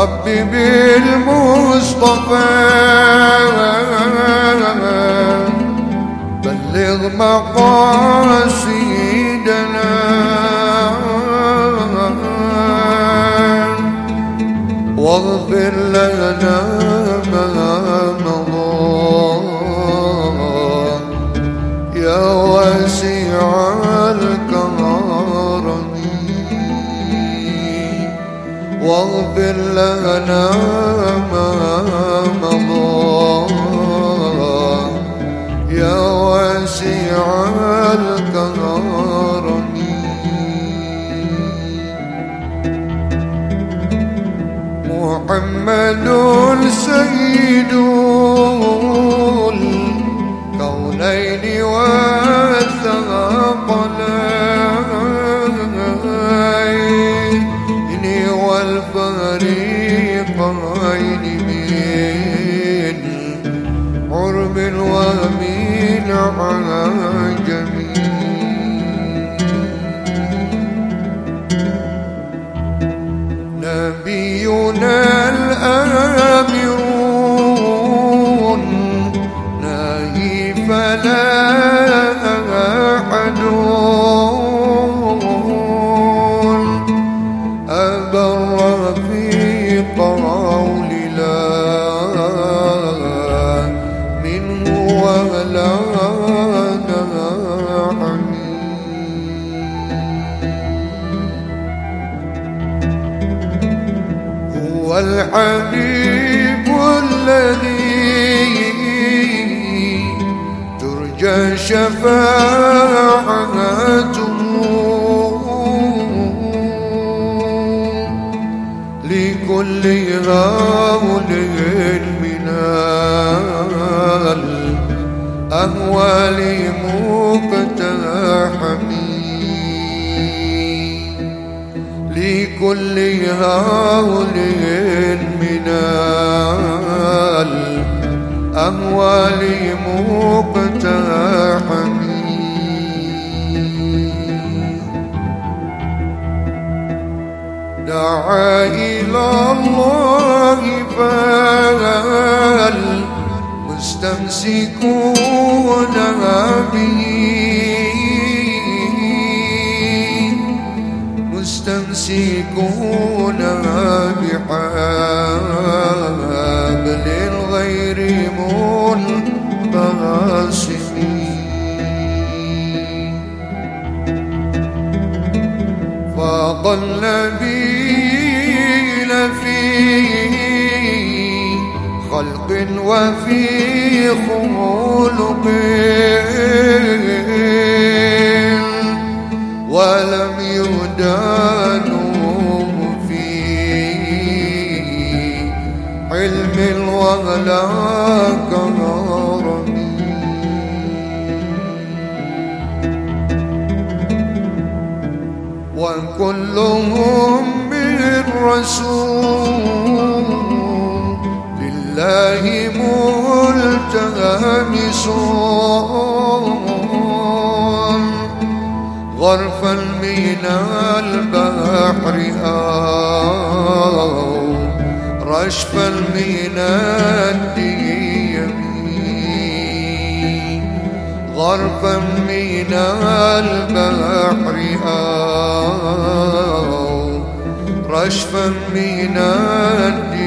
ربي بالمصطفى. بلغ مقاصدنا. واغفر لنا ما واغفر لنا ما مضى يا واسع الكرم محمد سيد في قول لا منه ولا هو الحبيب الذي ترجى شفاعته. لكل غول من الأهوال مقتحمين لكل هول من الأهوال مقتحمين دعا إلى الله فالمستمسكون به؟ مستمسكون بحبل غير منقسمين فاض النبيل وفي خلق. ولم يدانوا في علم ولا كرم وكلهم بالرسول لله ملتمسون غرفا من البحر أو رشفا من الديم غرفا من البحر أو رشفا من الديم